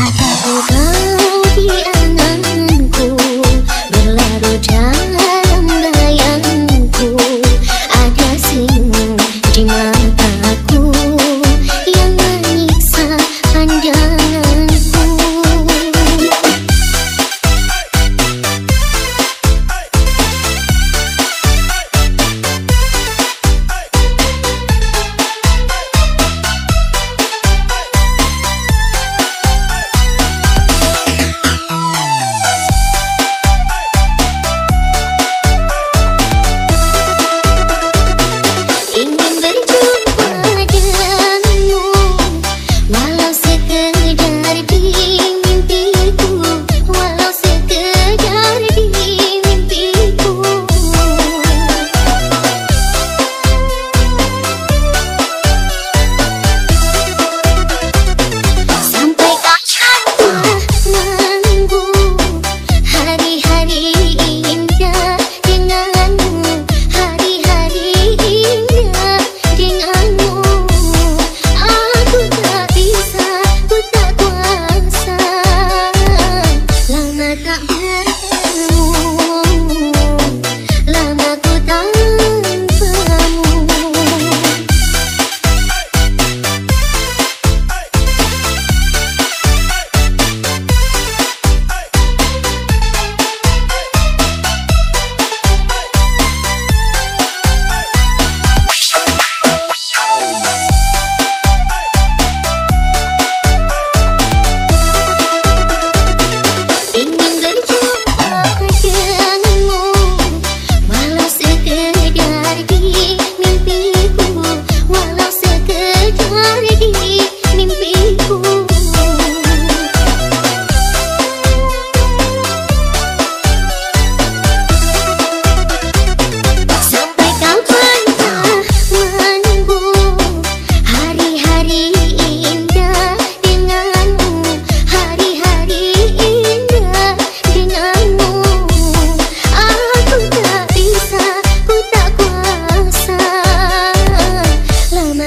I got you